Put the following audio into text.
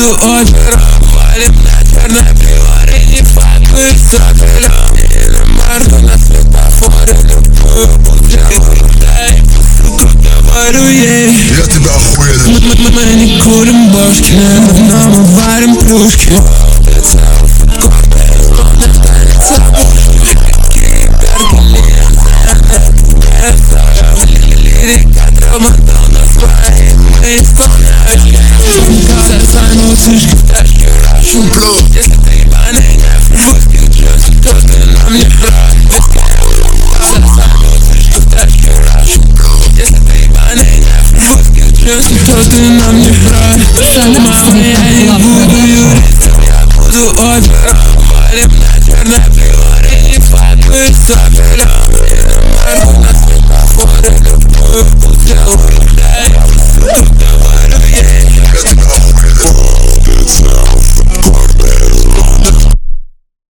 буду опера Валим на черной приоре Не факую с окрылем И на марку на светофоре. Любую бомжеву Дай посуду говорю ей Я тебя охуенно Мы, мы, не курим бошки Но мы варим плюшки Лирика, драма, но на своей мысли true blue This the thing about a nigga Fucking drugs, toasting on your bra Toasting on your bra Сама я не буду юриться Я буду опера Валим на черной приоре Не падаю сапер